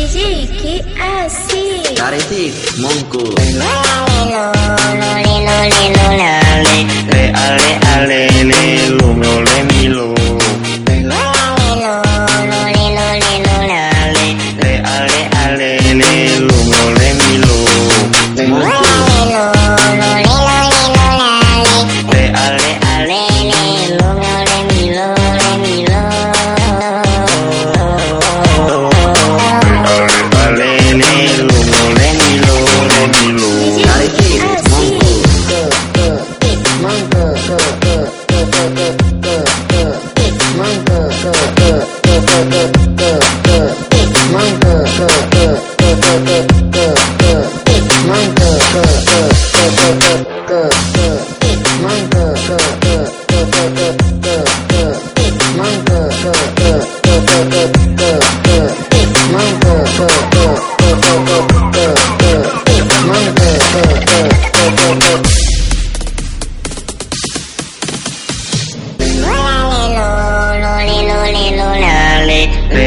Riziki asik Tari sik mongku Lelo lelo lelo lelo lelo lelo lelo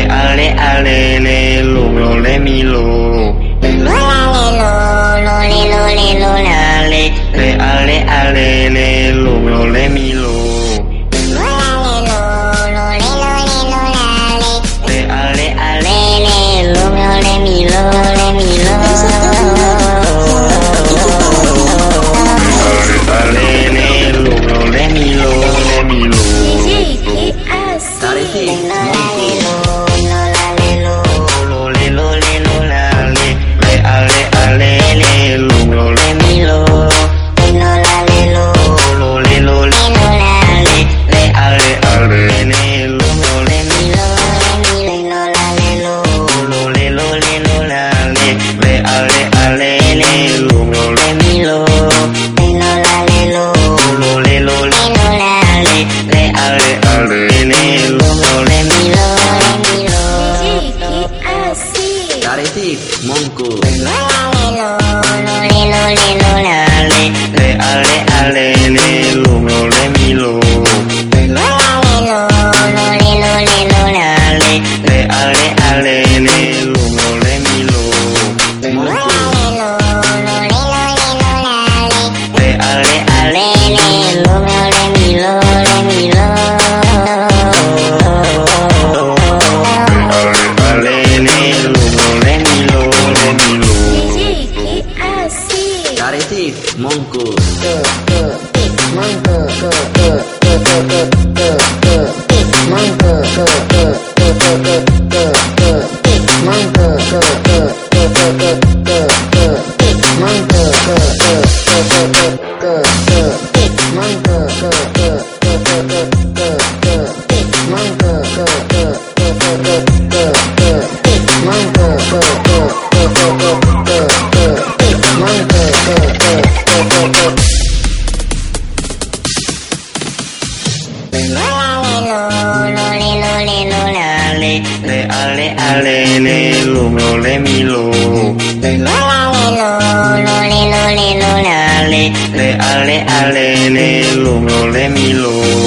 Ale, ale, le. David Monco. Garetif Monku Monku Monku. Monku. Le ale ale le lo lo le mi lo. Le la la le lo lo le lo lo le. Le ale ale le lo lo le mi lo.